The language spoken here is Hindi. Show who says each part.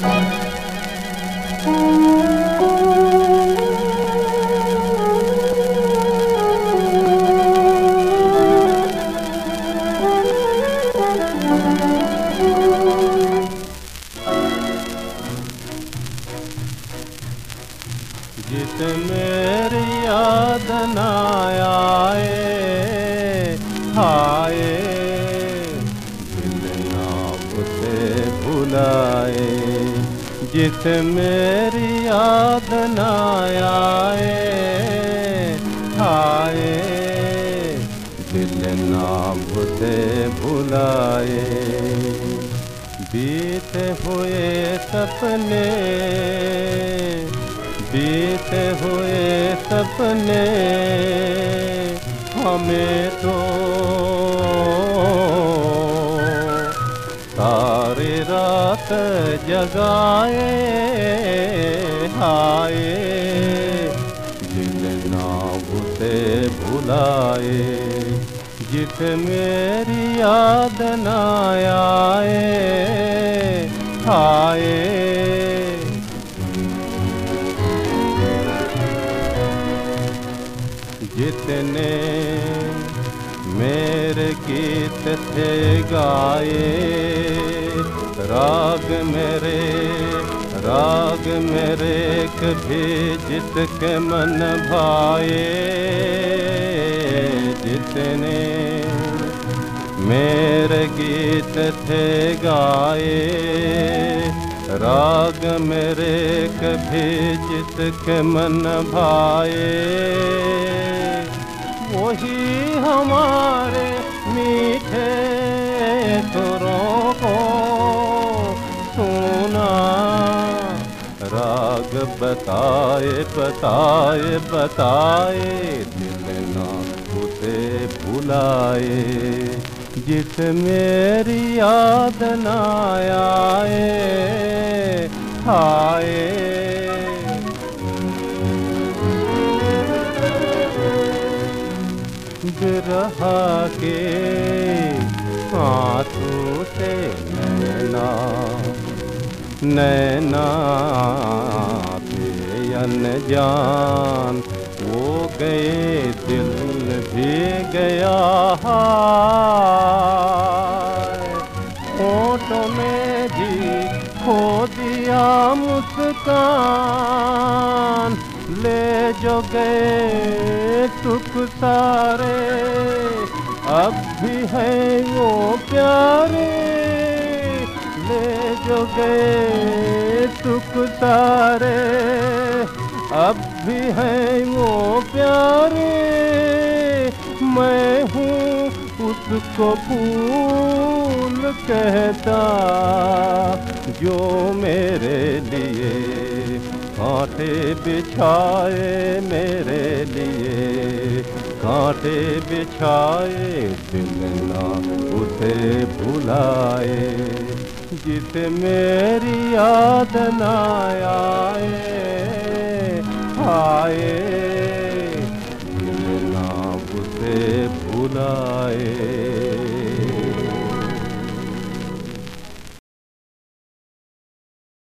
Speaker 1: जिस मेरी याद न आए भुलाए जिस मेरी याद न आए हाय दिल नाप से भुलाए, बीते हुए सपने, बीते हुए सपने, हमें तो रात जगाए हाय दिल नाव से भुलाए जित मेरी याद न आए हाय जितने मेरे गीत थे गाए राग मेरे राग मेरे कभी जित के मन भाए, जितने मेरे गीत थे गाए, राग मेरे कभी जित के मन भाए। वही हमारे मीठे सुना राग बताए बताए बताए, दिल ना उसे भुलाए। जिस मेरी याद न आए, हाय। बिरहा के आँसू से नैना नैना पे अनजान। वो गए दिल भी गया फ़ोटो में जी खो दिया मुस्कान। ले जो गए सुख सारे, अब भी है वो प्यारे गए सुख सारे। अब भी है वो प्यारे। मैं हूँ उसको फूल कहता, जो मेरे लिए कांटे बिछाए, मेरे लिए कांटे बिछाए दिल ना उसे भुलाए। जित मेरी याद ना आए आए। नाम से भुलाए।